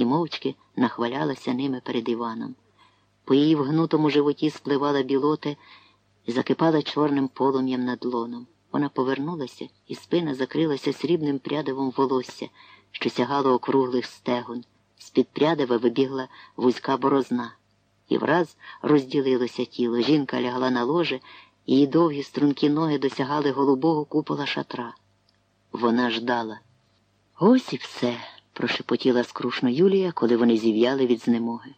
і мовчки нахвалялася ними перед Іваном. По її вгнутому животі спливала білота і закипала чорним полум'ям над лоном. Вона повернулася, і спина закрилася срібним прядивом волосся, що сягало округлих стегон. З-під прядива вибігла вузька борозна. І враз розділилося тіло. Жінка лягла на ложе, її довгі стрункі ноги досягали голубого купола шатра. Вона ждала. Ось і все, прошепотіла скрушно Юлія, коли вони зів'яли від знемоги.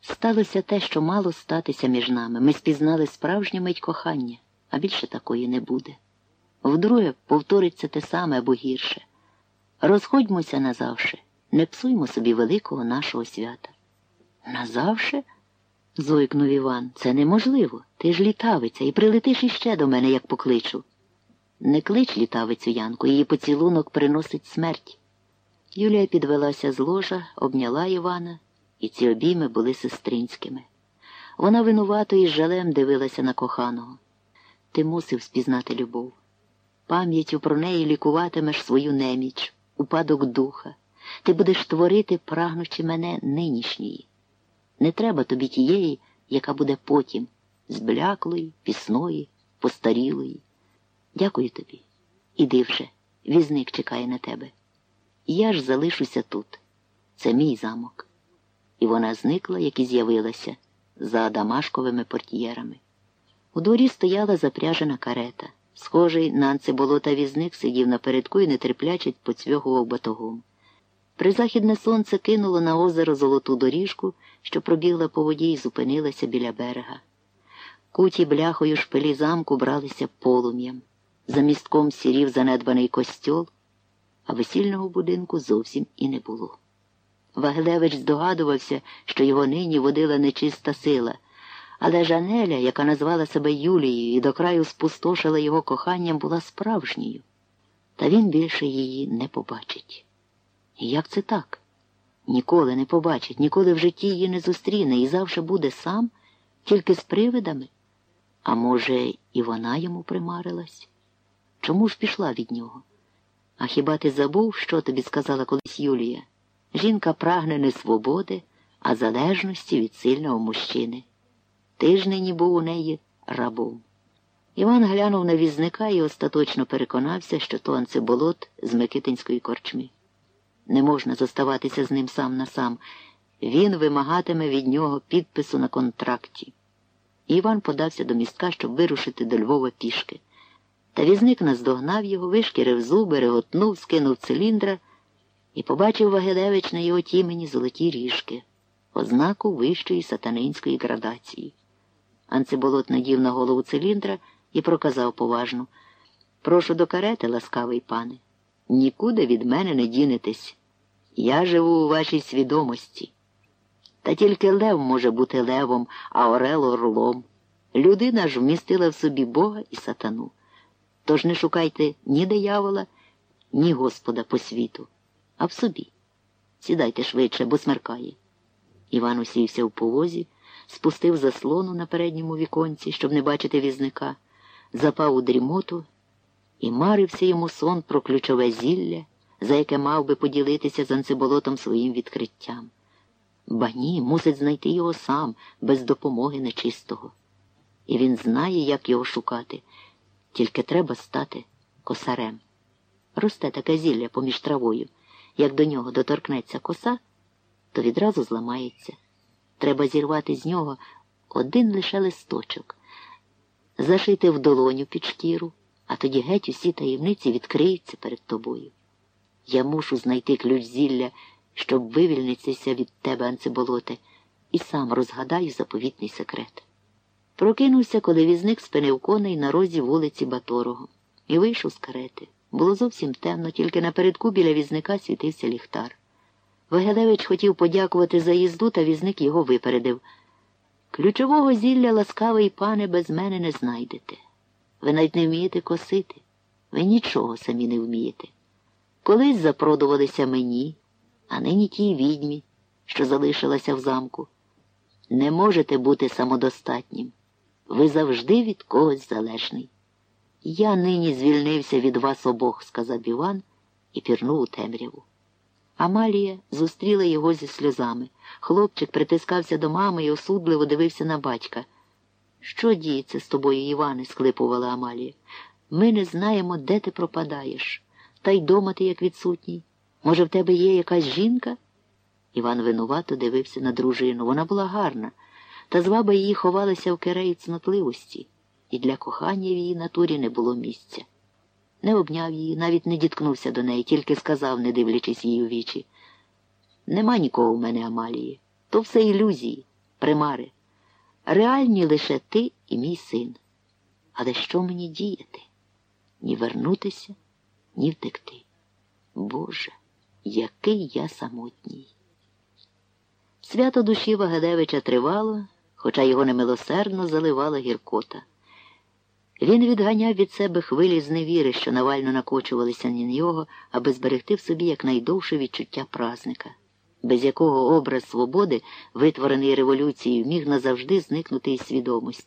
Сталося те, що мало статися між нами. Ми спізнали справжню мить кохання, а більше такої не буде. Вдруге повториться те саме або гірше. Розходьмося назавше, не псуймо собі великого нашого свята. Назавше? зойкнув Іван, це неможливо. Ти ж літавиця і прилетиш іще до мене, як покличу. Не клич літавицю Янку, її поцілунок приносить смерть. Юлія підвелася з ложа, обняла Івана, і ці обійми були сестринськими. Вона винувато і жалем дивилася на коханого. Ти мусив спізнати любов. Пам'яттю про неї лікуватимеш свою неміч, упадок духа. Ти будеш творити, прагнучи мене нинішньої. Не треба тобі тієї, яка буде потім, збляклої, пісної, постарілої. Дякую тобі. Іди вже, візник чекає на тебе. Я ж залишуся тут. Це мій замок. І вона зникла, як і з'явилася, за дамашковими портьєрами. У дворі стояла запряжена карета. Схожий на анцеболота візник сидів напередку і нетерпляче поцьвьогував батогом. Призахідне сонце кинуло на озеро золоту доріжку, що пробігла по воді і зупинилася біля берега. Куті бляхою шпилі замку бралися полум'ям. За містком сірів занедбаний костьол, а весільного будинку зовсім і не було. Вагилевич здогадувався, що його нині водила нечиста сила, але Жанеля, яка назвала себе Юлією і до краю спустошила його коханням, була справжньою, та він більше її не побачить. І як це так? Ніколи не побачить, ніколи в житті її не зустріне і завжди буде сам, тільки з привидами. А може, і вона йому примарилась? Чому ж пішла від нього? А хіба ти забув, що тобі сказала колись Юлія? Жінка прагне не свободи, а залежності від сильного мужчини. Ти ж нині був у неї рабом. Іван глянув на візника і остаточно переконався, що то анцеболот з Микитинської корчми. Не можна зоставатися з ним сам на сам. Він вимагатиме від нього підпису на контракті. Іван подався до містка, щоб вирушити до Львова пішки. Та візник наздогнав його, вишкірив зуби, реготнув, скинув циліндра і побачив Вагилевич на його тімені золоті ріжки, ознаку вищої сатанинської градації. Анцеболот надів на голову циліндра і проказав поважно Прошу до карети, ласкавий пане. Нікуди від мене не дінетесь. Я живу у вашій свідомості. Та тільки лев може бути левом, а орел орлом. Людина ж вмістила в собі Бога і сатану. Тож не шукайте ні диявола, ні Господа по світу, а в собі. Сідайте швидше, бо смеркає. Іван усівся в повозі, спустив заслону на передньому віконці, щоб не бачити візника, запав у дрімоту і марився йому сон про ключове зілля, за яке мав би поділитися з анцеболотом своїм відкриттям. Ба ні, мусить знайти його сам, без допомоги нечистого. І він знає, як його шукати, тільки треба стати косарем. Росте таке зілля поміж травою. Як до нього доторкнеться коса, то відразу зламається. Треба зірвати з нього один лише листочок, зашити в долоню під шкіру, а тоді геть усі таємниці відкриються перед тобою. Я мушу знайти ключ зілля, щоб вивільнитися від тебе, анцеболоте, і сам розгадаю заповітний секрет. Прокинувся, коли візник спинив коней на розі вулиці Баторого, і вийшов з карети. Було зовсім темно, тільки напередку біля візника світився ліхтар. Вагелевич хотів подякувати за їзду, та візник його випередив. Ключового зілля, ласкавий пане, без мене не знайдете. Ви навіть не вмієте косити, ви нічого самі не вмієте. Колись запродувалися мені, а нині тій відьмі, що залишилася в замку. Не можете бути самодостатнім. Ви завжди від когось залежний. Я нині звільнився від вас обох, сказав Іван і пірнув у темряву. Амалія зустріла його зі сльозами. Хлопчик притискався до мами і осудливо дивився на батька. Що діється з тобою, Іване? склипувала Амалія. Ми не знаємо, де ти пропадаєш. Та й дома ти як відсутній. Може, в тебе є якась жінка? Іван винувато дивився на дружину. Вона була гарна, та зваба її ховалася в киреї цнотливості, і для кохання в її натурі не було місця. Не обняв її, навіть не діткнувся до неї, тільки сказав, не дивлячись їй у вічі. Нема нікого в мене, Амалії. То все ілюзії, примари. Реальні лише ти і мій син. Але що мені діяти? Ні вернутися, ні втекти. Боже, який я самотній. Свято душі Вагадевича тривало, хоча його немилосердно заливала гіркота. Він відганяв від себе хвилі зневіри, що навально накочувалися на нього, аби зберегти в собі якнайдовше відчуття празника, без якого образ свободи, витворений революцією, міг назавжди зникнути із свідомості.